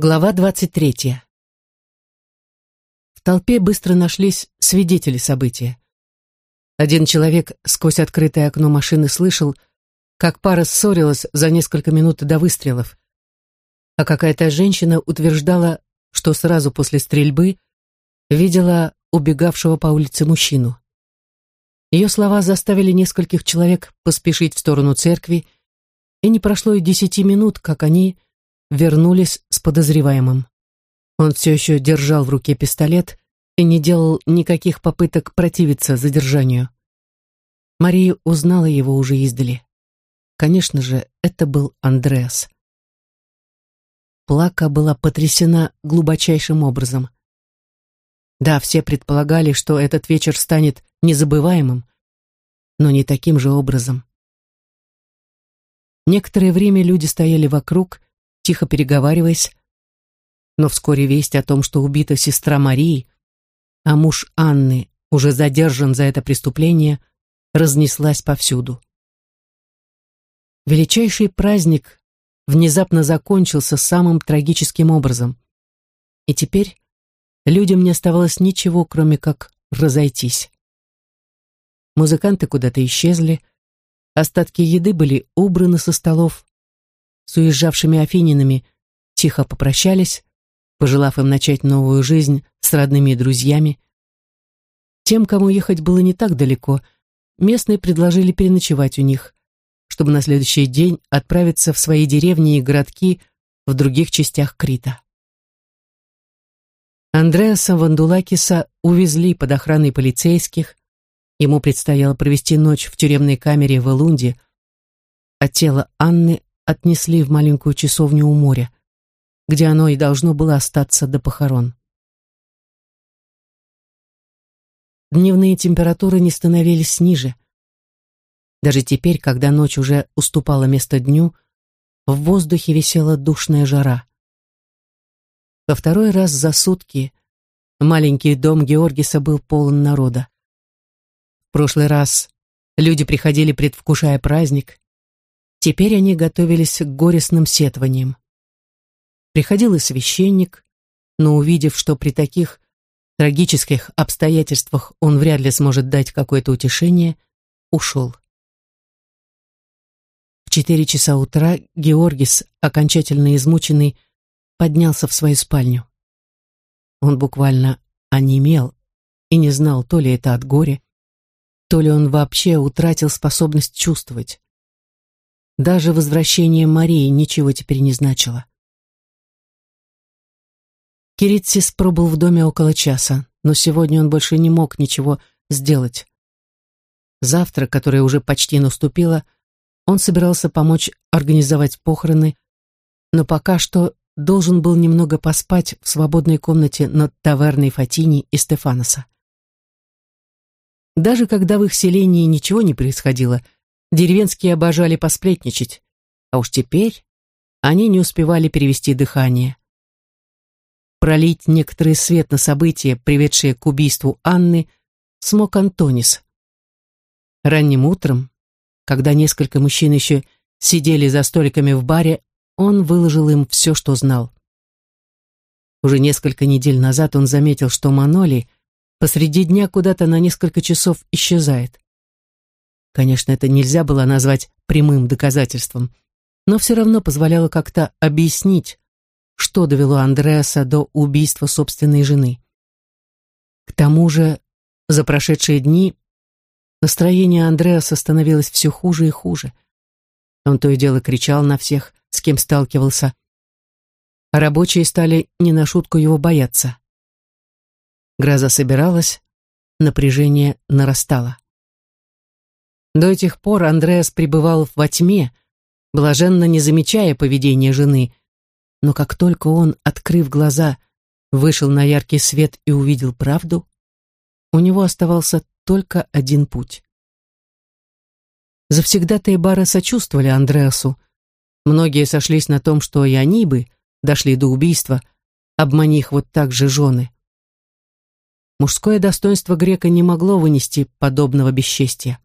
Глава 23. В толпе быстро нашлись свидетели события. Один человек сквозь открытое окно машины слышал, как пара ссорилась за несколько минут до выстрелов, а какая-то женщина утверждала, что сразу после стрельбы видела убегавшего по улице мужчину. Ее слова заставили нескольких человек поспешить в сторону церкви, и не прошло и десяти минут, как они вернулись с подозреваемым. Он все еще держал в руке пистолет и не делал никаких попыток противиться задержанию. Мария узнала его уже издали. Конечно же, это был Андреас. Плака была потрясена глубочайшим образом. Да, все предполагали, что этот вечер станет незабываемым, но не таким же образом. Некоторое время люди стояли вокруг, тихо переговариваясь, но вскоре весть о том, что убита сестра Марии, а муж Анны уже задержан за это преступление, разнеслась повсюду. Величайший праздник внезапно закончился самым трагическим образом. И теперь людям не оставалось ничего, кроме как разойтись. Музыканты куда-то исчезли, остатки еды были убраны со столов, с уезжавшими афининами тихо попрощались, пожелав им начать новую жизнь с родными и друзьями. Тем, кому ехать было не так далеко, местные предложили переночевать у них, чтобы на следующий день отправиться в свои деревни и городки в других частях Крита. Андреаса Вандулакиса увезли под охраной полицейских, ему предстояло провести ночь в тюремной камере в Элунде, а тело Анны отнесли в маленькую часовню у моря, где оно и должно было остаться до похорон. Дневные температуры не становились ниже. Даже теперь, когда ночь уже уступала место дню, в воздухе висела душная жара. Во второй раз за сутки маленький дом Георгиса был полон народа. В прошлый раз люди приходили, предвкушая праздник, Теперь они готовились к горестным сетваниям. Приходил и священник, но увидев, что при таких трагических обстоятельствах он вряд ли сможет дать какое-то утешение, ушел. В четыре часа утра Георгис, окончательно измученный, поднялся в свою спальню. Он буквально онемел и не знал, то ли это от горя, то ли он вообще утратил способность чувствовать. Даже возвращение Марии ничего теперь не значило. Киритсис пробыл в доме около часа, но сегодня он больше не мог ничего сделать. Завтра, которое уже почти наступило, он собирался помочь организовать похороны, но пока что должен был немного поспать в свободной комнате над таверной Фатини и Стефаноса. Даже когда в их селении ничего не происходило, Деревенские обожали посплетничать, а уж теперь они не успевали перевести дыхание. Пролить некоторый свет на события, приведшие к убийству Анны, смог Антонис. Ранним утром, когда несколько мужчин еще сидели за столиками в баре, он выложил им все, что знал. Уже несколько недель назад он заметил, что Маноли посреди дня куда-то на несколько часов исчезает. Конечно, это нельзя было назвать прямым доказательством, но все равно позволяло как-то объяснить, что довело Андреаса до убийства собственной жены. К тому же, за прошедшие дни настроение Андреаса становилось все хуже и хуже. Он то и дело кричал на всех, с кем сталкивался, а рабочие стали не на шутку его бояться. Гроза собиралась, напряжение нарастало. До этих пор Андреас пребывал во тьме, блаженно не замечая поведения жены, но как только он, открыв глаза, вышел на яркий свет и увидел правду, у него оставался только один путь. Завсегдатые бара сочувствовали Андреасу. Многие сошлись на том, что и они бы дошли до убийства, обмани их вот так же жены. Мужское достоинство грека не могло вынести подобного бесчестия.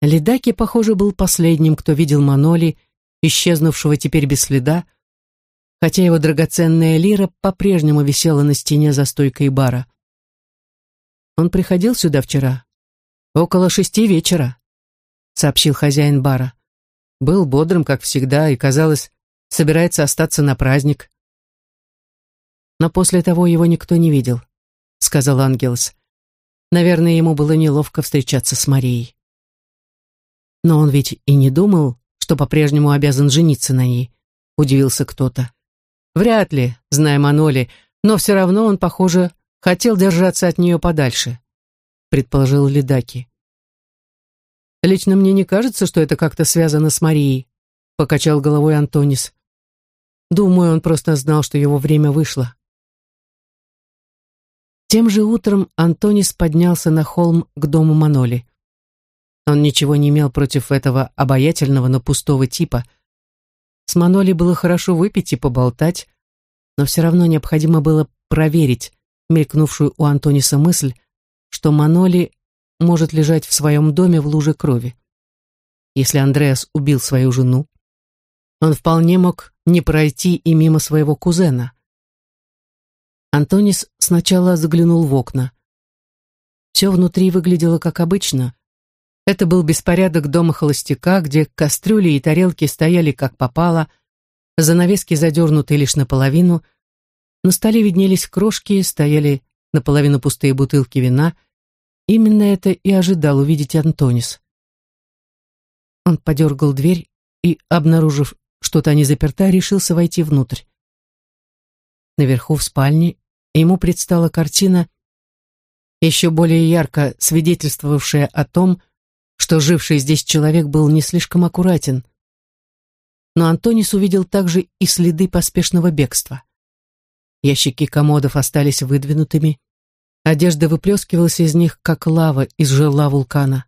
Ледаки, похоже, был последним, кто видел Маноли, исчезнувшего теперь без следа, хотя его драгоценная лира по-прежнему висела на стене за стойкой бара. «Он приходил сюда вчера? Около шести вечера», — сообщил хозяин бара. Был бодрым, как всегда, и, казалось, собирается остаться на праздник. Но после того его никто не видел, — сказал Ангелс. Наверное, ему было неловко встречаться с Марией. Но он ведь и не думал, что по-прежнему обязан жениться на ней, — удивился кто-то. Вряд ли, зная Маноли, но все равно он, похоже, хотел держаться от нее подальше, предположил Лидаки. Лично мне не кажется, что это как-то связано с Марией, покачал головой Антонис. Думаю, он просто знал, что его время вышло. Тем же утром Антонис поднялся на холм к дому Маноли. Он ничего не имел против этого обаятельного, но пустого типа — с Маноли было хорошо выпить и поболтать, но все равно необходимо было проверить мелькнувшую у Антониса мысль, что Маноли может лежать в своем доме в луже крови. Если Андреас убил свою жену, он вполне мог не пройти и мимо своего кузена. Антонис сначала заглянул в окна. Все внутри выглядело как обычно, это был беспорядок дома холостяка, где кастрюли и тарелки стояли как попало, занавески задернуты лишь наполовину, на столе виднелись крошки, стояли наполовину пустые бутылки вина. Именно это и ожидал увидеть Антонис. Он подергал дверь и, обнаружив, что та не заперта, решился войти внутрь. Наверху в спальне ему предстала картина, еще более ярко свидетельствовавшая о том, что живший здесь человек был не слишком аккуратен. Но Антонис увидел также и следы поспешного бегства. Ящики комодов остались выдвинутыми, одежда выплескивалась из них, как лава из жерла вулкана.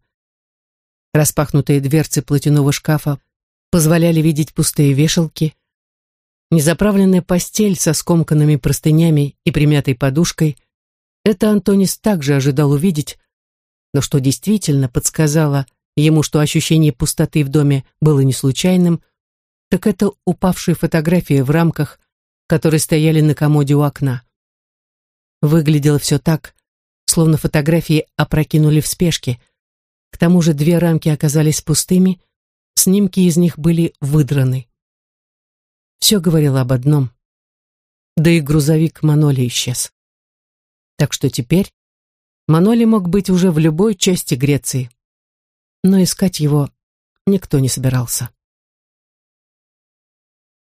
Распахнутые дверцы платяного шкафа позволяли видеть пустые вешалки, незаправленная постель со скомканными простынями и примятой подушкой. Это Антонис также ожидал увидеть, но что действительно подсказало ему, что ощущение пустоты в доме было не случайным, так это упавшие фотографии в рамках, которые стояли на комоде у окна. Выглядело все так, словно фотографии опрокинули в спешке. К тому же две рамки оказались пустыми, снимки из них были выдраны. Все говорило об одном. Да и грузовик Маноли исчез. Так что теперь Маноли мог быть уже в любой части Греции. Но искать его никто не собирался.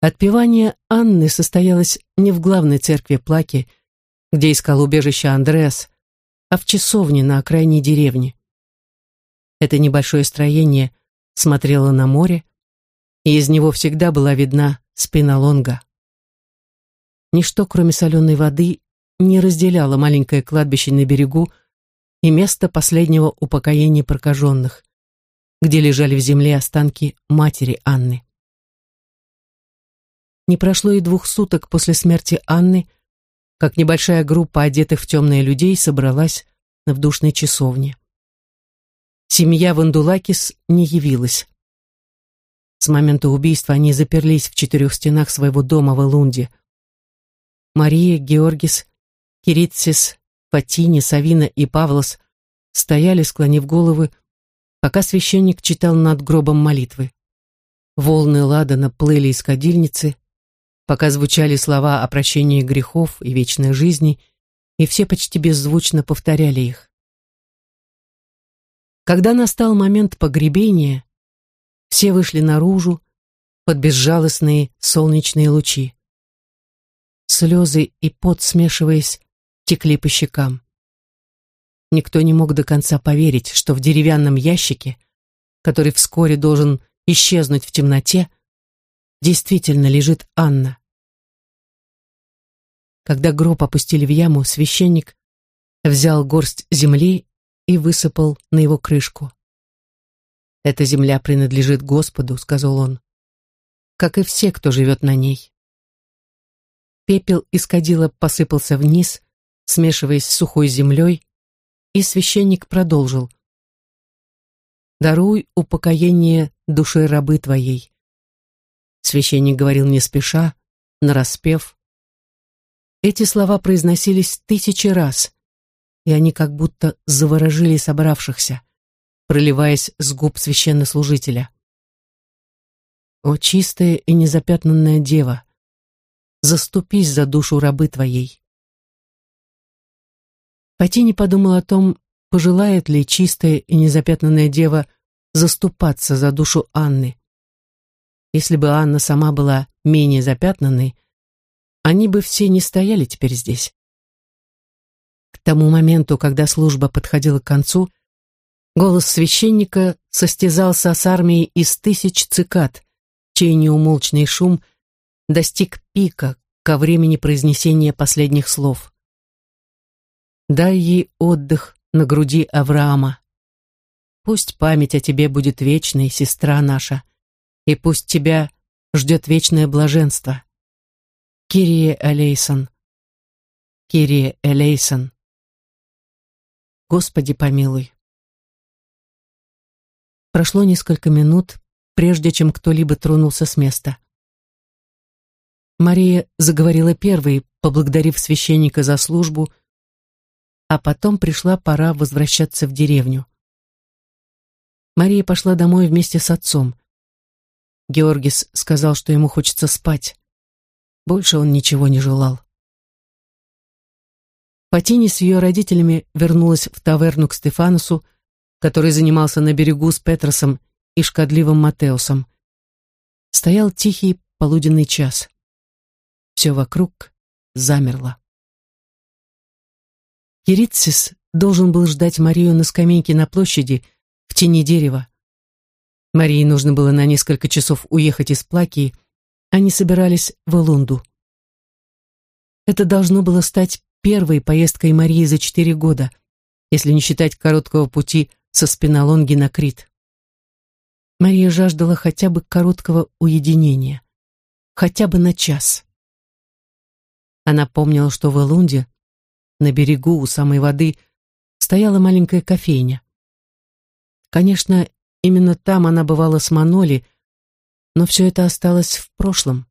Отпевание Анны состоялось не в главной церкви Плаки, где искал убежище Андреас, а в часовне на окраине деревни. Это небольшое строение смотрело на море, и из него всегда была видна спина Лонга. Ничто, кроме соленой воды, не разделяло маленькое кладбище на берегу и место последнего упокоения прокаженных, где лежали в земле останки матери Анны. Не прошло и двух суток после смерти Анны, как небольшая группа одетых в темные людей собралась на вдушной часовне. Семья Вандулакис не явилась. С момента убийства они заперлись в четырех стенах своего дома в Элунде. Мария, Георгис, Киритсис Фатини, Савина и Павлос стояли, склонив головы, пока священник читал над гробом молитвы. Волны ладана плыли из кадильницы, пока звучали слова о прощении грехов и вечной жизни, и все почти беззвучно повторяли их. Когда настал момент погребения, все вышли наружу под безжалостные солнечные лучи. Слезы и пот, смешиваясь, текли по щекам. Никто не мог до конца поверить, что в деревянном ящике, который вскоре должен исчезнуть в темноте, действительно лежит Анна. Когда гроб опустили в яму, священник взял горсть земли и высыпал на его крышку. «Эта земля принадлежит Господу», — сказал он, — «как и все, кто живет на ней». Пепел из кадила посыпался вниз, смешиваясь с сухой землей, и священник продолжил. «Даруй упокоение души рабы твоей». Священник говорил не спеша, нараспев. Эти слова произносились тысячи раз, и они как будто заворожили собравшихся, проливаясь с губ священнослужителя. «О, чистая и незапятнанная дева, заступись за душу рабы твоей!» Патини подумал о том, пожелает ли чистая и незапятнанная дева заступаться за душу Анны. Если бы Анна сама была менее запятнанной, они бы все не стояли теперь здесь. К тому моменту, когда служба подходила к концу, голос священника состязался с армией из тысяч цикад, чей неумолчный шум достиг пика ко времени произнесения последних слов. Дай ей отдых на груди Авраама. Пусть память о тебе будет вечной, сестра наша, и пусть тебя ждет вечное блаженство. Кирие Элейсон. Кирие Элейсон. Господи помилуй. Прошло несколько минут, прежде чем кто-либо тронулся с места. Мария заговорила первой, поблагодарив священника за службу, а потом пришла пора возвращаться в деревню. Мария пошла домой вместе с отцом. Георгис сказал, что ему хочется спать. Больше он ничего не желал. Патини с ее родителями вернулась в таверну к Стефанусу, который занимался на берегу с Петросом и шкодливым Матеусом. Стоял тихий полуденный час. Все вокруг замерло. Ерицис должен был ждать Марию на скамейке на площади в тени дерева. Марии нужно было на несколько часов уехать из Плакии, они собирались в Элунду. Это должно было стать первой поездкой Марии за четыре года, если не считать короткого пути со Спиналонги на Крит. Мария жаждала хотя бы короткого уединения, хотя бы на час. Она помнила, что в Элунде на берегу у самой воды стояла маленькая кофейня. Конечно, именно там она бывала с Маноли, но все это осталось в прошлом.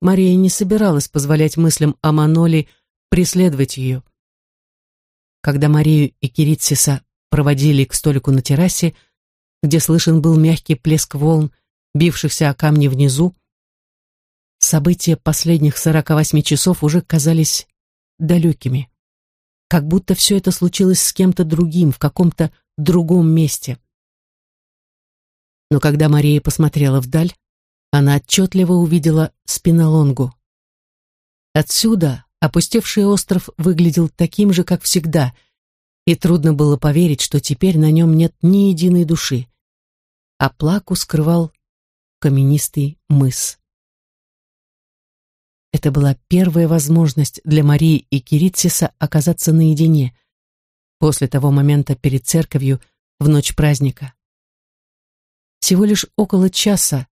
Мария не собиралась позволять мыслям о Маноли преследовать ее. Когда Марию и Киритсиса проводили к столику на террасе, где слышен был мягкий плеск волн, бившихся о камни внизу, события последних сорока восьми часов уже казались далекими. Как будто все это случилось с кем-то другим, в каком-то другом месте. Но когда Мария посмотрела вдаль, она отчетливо увидела спинолонгу. Отсюда опустевший остров выглядел таким же, как всегда, и трудно было поверить, что теперь на нем нет ни единой души. А плаку скрывал каменистый мыс. Это была первая возможность для Марии и Киритсиса оказаться наедине, после того момента перед церковью в ночь праздника. Всего лишь около часа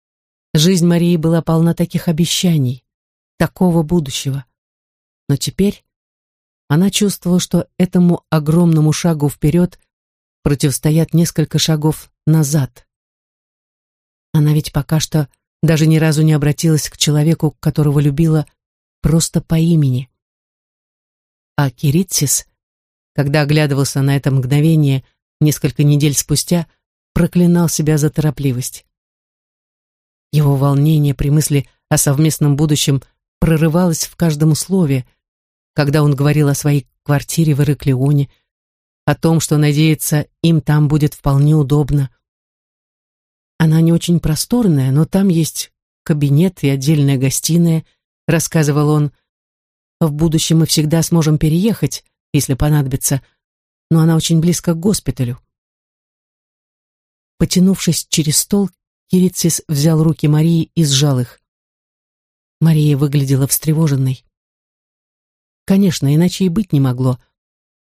жизнь Марии была полна таких обещаний, такого будущего. Но теперь она чувствовала, что этому огромному шагу вперед противостоят несколько шагов назад. Она ведь пока что даже ни разу не обратилась к человеку, которого любила, просто по имени. А Киритсис, когда оглядывался на это мгновение несколько недель спустя, проклинал себя за торопливость. Его волнение при мысли о совместном будущем прорывалось в каждом слове, когда он говорил о своей квартире в Ираклионе, о том, что, надеется, им там будет вполне удобно, она не очень просторная, но там есть кабинет и отдельная гостиная, рассказывал он. В будущем мы всегда сможем переехать, если понадобится, но она очень близко к госпиталю. Потянувшись через стол, Кирицис взял руки Марии и сжал их. Мария выглядела встревоженной. Конечно, иначе и быть не могло.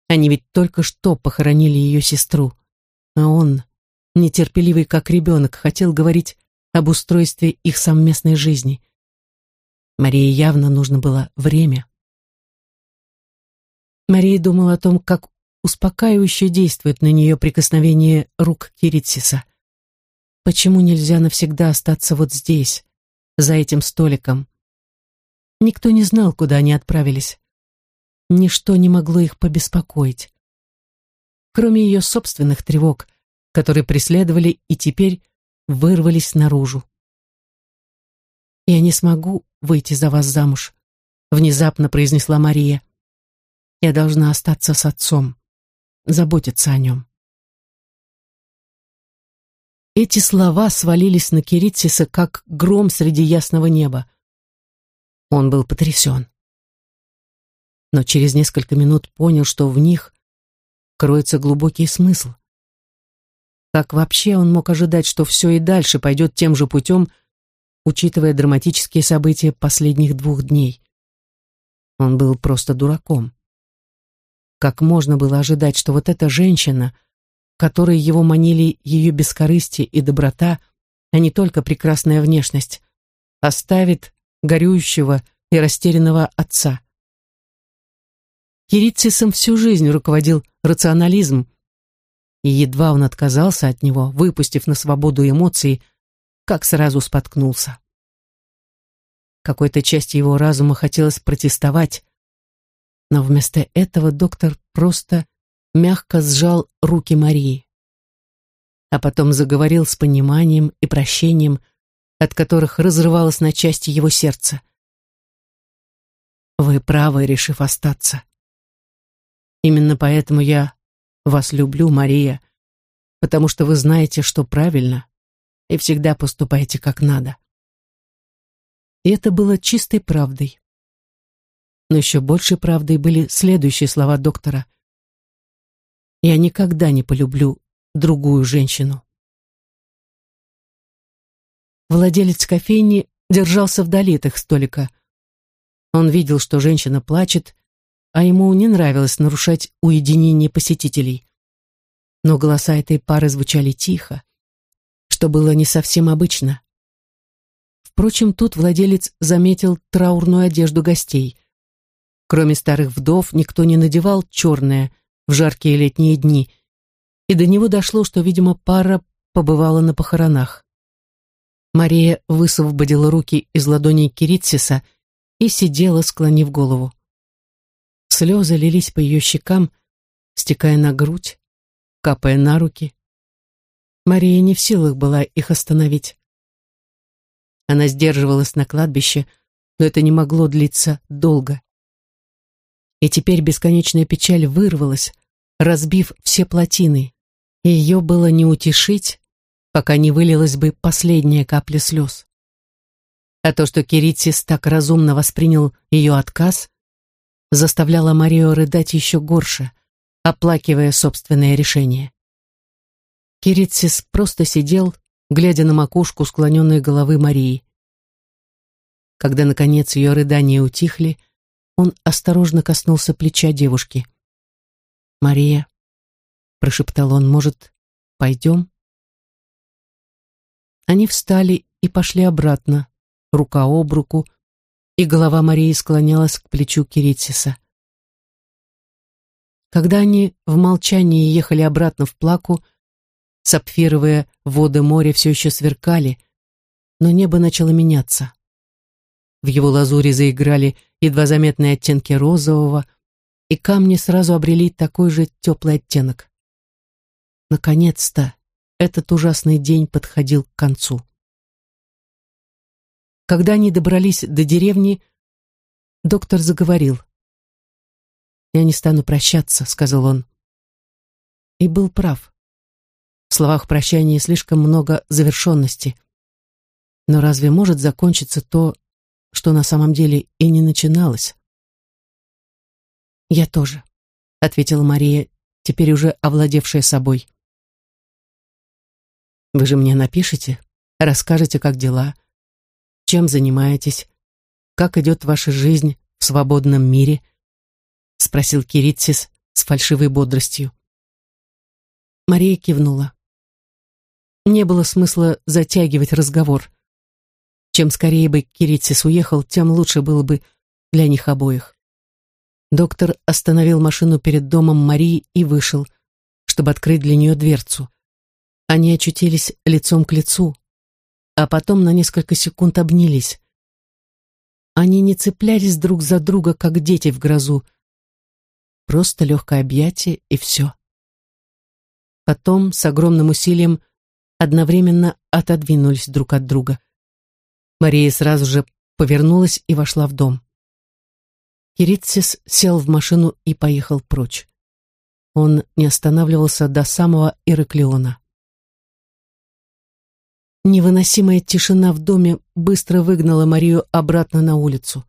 Они ведь только что похоронили ее сестру. А он, нетерпеливый как ребенок, хотел говорить об устройстве их совместной жизни. Марии явно нужно было время. Мария думала о том, как успокаивающе действует на нее прикосновение рук Киритсиса. Почему нельзя навсегда остаться вот здесь, за этим столиком? Никто не знал, куда они отправились. Ничто не могло их побеспокоить. Кроме ее собственных тревог, которые преследовали и теперь вырвались наружу. «Я не смогу выйти за вас замуж», — внезапно произнесла Мария. «Я должна остаться с отцом, заботиться о нем». Эти слова свалились на Киритсиса, как гром среди ясного неба. Он был потрясен. Но через несколько минут понял, что в них кроется глубокий смысл. Как вообще он мог ожидать, что все и дальше пойдет тем же путем, учитывая драматические события последних двух дней? Он был просто дураком. Как можно было ожидать, что вот эта женщина — которой его манили ее бескорыстие и доброта, а не только прекрасная внешность, оставит горюющего и растерянного отца. Кирицисом всю жизнь руководил рационализм, и едва он отказался от него, выпустив на свободу эмоции, как сразу споткнулся. Какой-то части его разума хотелось протестовать, но вместо этого доктор просто мягко сжал руки Марии. А потом заговорил с пониманием и прощением, от которых разрывалось на части его сердце. «Вы правы, решив остаться. Именно поэтому я вас люблю, Мария, потому что вы знаете, что правильно, и всегда поступаете как надо». И это было чистой правдой. Но еще большей правдой были следующие слова доктора – я никогда не полюблю другую женщину. Владелец кофейни держался вдали от их столика. Он видел, что женщина плачет, а ему не нравилось нарушать уединение посетителей. Но голоса этой пары звучали тихо, что было не совсем обычно. Впрочем, тут владелец заметил траурную одежду гостей. Кроме старых вдов, никто не надевал черное, в жаркие летние дни, и до него дошло, что, видимо, пара побывала на похоронах. Мария высвободила руки из ладоней Киритсиса и сидела, склонив голову. Слезы лились по ее щекам, стекая на грудь, капая на руки. Мария не в силах была их остановить. Она сдерживалась на кладбище, но это не могло длиться долго. И теперь бесконечная печаль вырвалась, разбив все плотины, и ее было не утешить, пока не вылилась бы последняя капля слез. А то, что Киритсис так разумно воспринял ее отказ, заставляло Марию рыдать еще горше, оплакивая собственное решение. Киритсис просто сидел, глядя на макушку склоненной головы Марии. Когда, наконец, ее рыдания утихли, он осторожно коснулся плеча девушки. «Мария», — прошептал он, — «может, пойдем?» Они встали и пошли обратно, рука об руку, и голова Марии склонялась к плечу Киритсиса. Когда они в молчании ехали обратно в Плаку, сапфировые воды моря все еще сверкали, но небо начало меняться. В его лазуре заиграли едва заметные оттенки розового, и камни сразу обрели такой же теплый оттенок. Наконец-то этот ужасный день подходил к концу. Когда они добрались до деревни, доктор заговорил. «Я не стану прощаться», — сказал он. И был прав. В словах прощания слишком много завершенности. Но разве может закончиться то, что на самом деле и не начиналось. «Я тоже», — ответила Мария, теперь уже овладевшая собой. «Вы же мне напишите, расскажете, как дела, чем занимаетесь, как идет ваша жизнь в свободном мире?» — спросил Киритсис с фальшивой бодростью. Мария кивнула. Не было смысла затягивать разговор. Чем скорее бы Киритсис уехал, тем лучше было бы для них обоих. Доктор остановил машину перед домом Марии и вышел, чтобы открыть для нее дверцу. Они очутились лицом к лицу, а потом на несколько секунд обнялись. они не цеплялись друг за друга, как дети в грозу. Просто легкое объятие и все. Потом, с огромным усилием, одновременно отодвинулись друг от друга. Мария сразу же повернулась и вошла в дом. Киритсис сел в машину и поехал прочь. Он не останавливался до самого Ираклиона. Невыносимая тишина в доме быстро выгнала Марию обратно на улицу.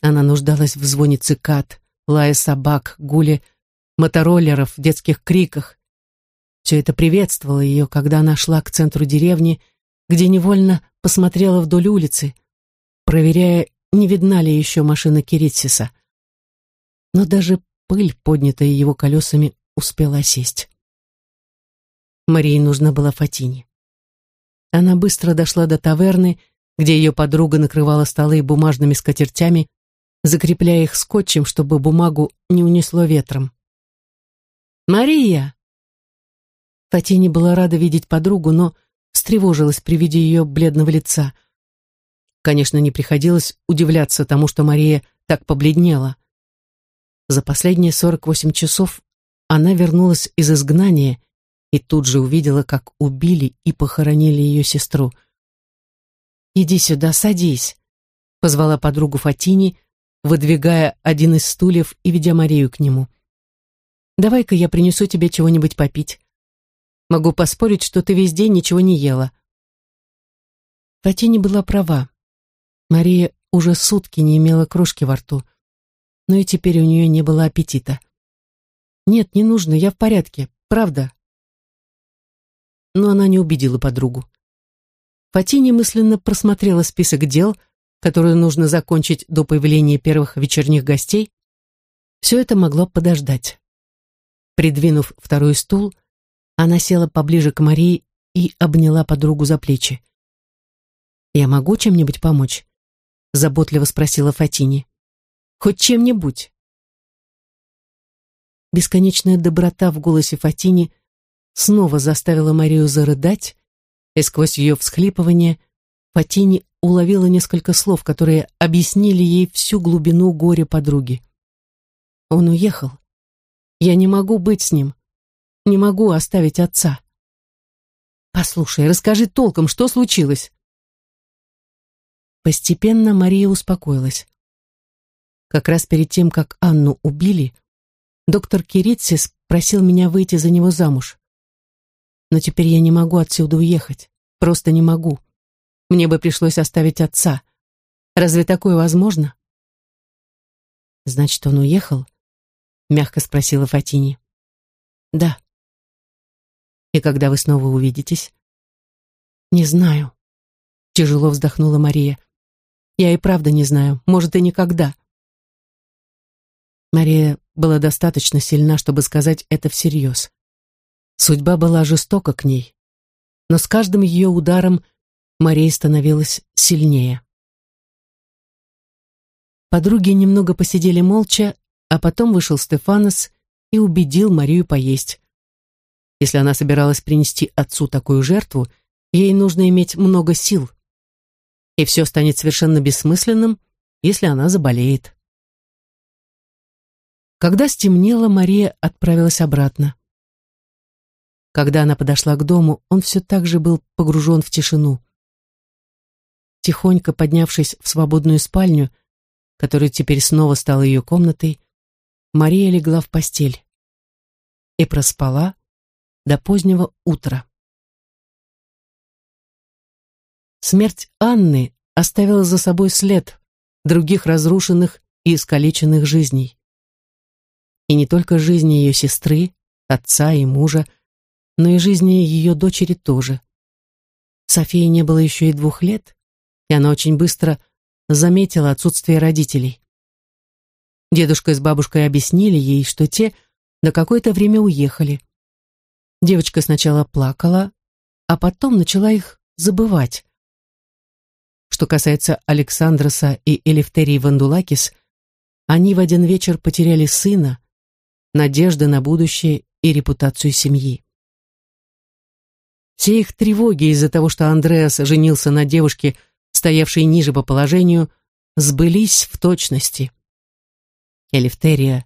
Она нуждалась в звоне цикад, лая собак, гуле мотороллеров, детских криках. Все это приветствовало ее, когда она шла к центру деревни, где невольно посмотрела вдоль улицы, проверяя, не видна ли еще машина Киритсиса. Но даже пыль, поднятая его колесами, успела осесть. Марии нужна была Фатине. Она быстро дошла до таверны, где ее подруга накрывала столы бумажными скатертями, закрепляя их скотчем, чтобы бумагу не унесло ветром. «Мария!» Фатине была рада видеть подругу, но встревожилась при виде ее бледного лица. Конечно, не приходилось удивляться тому, что Мария так побледнела. За последние сорок восемь часов она вернулась из изгнания и тут же увидела, как убили и похоронили ее сестру. «Иди сюда, садись», — позвала подругу Фатини, выдвигая один из стульев и ведя Марию к нему. «Давай-ка я принесу тебе чего-нибудь попить. Могу поспорить, что ты весь день ничего не ела». Фатини была права. Мария уже сутки не имела крошки во рту, но и теперь у нее не было аппетита. «Нет, не нужно, я в порядке, правда», но она не убедила подругу. Фатини мысленно просмотрела список дел, которые нужно закончить до появления первых вечерних гостей. Все это могло подождать. Придвинув второй стул, она села поближе к Марии и обняла подругу за плечи. «Я могу чем-нибудь помочь?» — заботливо спросила Фатини. «Хоть чем-нибудь?» Бесконечная доброта в голосе Фатини снова заставила Марию зарыдать, и сквозь ее всхлипывание Фатини уловила несколько слов, которые объяснили ей всю глубину горя подруги. Он уехал. Я не могу быть с ним. Не могу оставить отца. Послушай, расскажи толком, что случилось. Постепенно Мария успокоилась. Как раз перед тем, как Анну убили, доктор Киритсис просил меня выйти за него замуж. Но теперь я не могу отсюда уехать. Просто не могу. Мне бы пришлось оставить отца. Разве такое возможно? Значит, он уехал? Мягко спросила Фатини. Да. И когда вы снова увидитесь? Не знаю. Тяжело вздохнула Мария. Я и правда не знаю. Может, и никогда. Мария была достаточно сильна, чтобы сказать это всерьез. Судьба была жестока к ней, но с каждым ее ударом Мария становилась сильнее. Подруги немного посидели молча, а потом вышел Стефанос и убедил Марию поесть. Если она собиралась принести отцу такую жертву, ей нужно иметь много сил. И все станет совершенно бессмысленным, если она заболеет. Когда стемнело, Мария отправилась обратно. Когда она подошла к дому, он все так же был погружен в тишину. Тихонько поднявшись в свободную спальню, которая теперь снова стала ее комнатой, Мария легла в постель и проспала до позднего утра. Смерть Анны оставила за собой след других разрушенных и искалеченных жизней. И не только жизни ее сестры, отца и мужа, но и жизни ее дочери тоже. Софии не было еще и двух лет, и она очень быстро заметила отсутствие родителей. Дедушка с бабушкой объяснили ей, что те на какое-то время уехали. Девочка сначала плакала, а потом начала их забывать. Что касается Александроса и Элефтерии Вандулакис, они в один вечер потеряли сына, надежды на будущее и репутацию семьи. Все их тревоги из-за того, что Андреас женился на девушке, стоявшей ниже по положению, сбылись в точности. Элифтерия,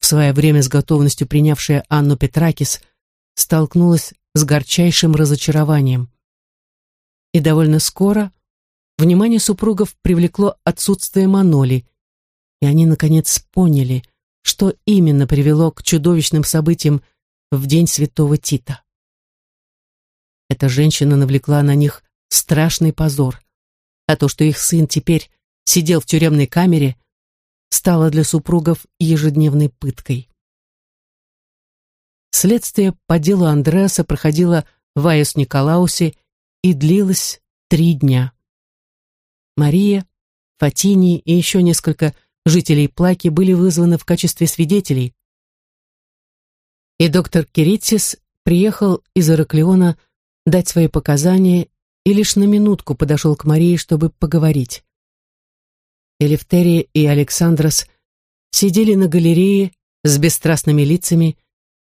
в свое время с готовностью принявшая Анну Петракис, столкнулась с горчайшим разочарованием. И довольно скоро внимание супругов привлекло отсутствие Маноли, и они, наконец, поняли, что именно привело к чудовищным событиям в день святого Тита. Эта женщина навлекла на них страшный позор, а то, что их сын теперь сидел в тюремной камере, стало для супругов ежедневной пыткой. Следствие по делу Андреаса проходило в Айос Николаусе и длилось три дня. Мария, Фатини и еще несколько жителей Плаки были вызваны в качестве свидетелей, и доктор Киритсис приехал из Ираклиона дать свои показания и лишь на минутку подошел к Марии, чтобы поговорить. Элефтерия и Александрос сидели на галерее с бесстрастными лицами,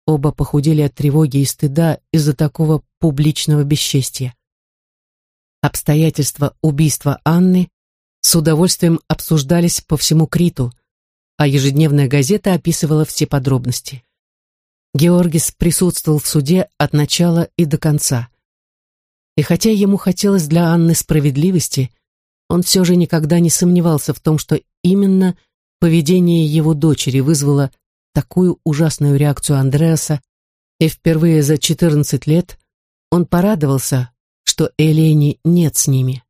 оба похудели от тревоги и стыда из-за такого публичного бесчестия. Обстоятельства убийства Анны с удовольствием обсуждались по всему Криту, а ежедневная газета описывала все подробности. Георгис присутствовал в суде от начала и до конца. И хотя ему хотелось для Анны справедливости, он все же никогда не сомневался в том, что именно поведение его дочери вызвало такую ужасную реакцию Андреаса, и впервые за 14 лет он порадовался, что Элени нет с ними.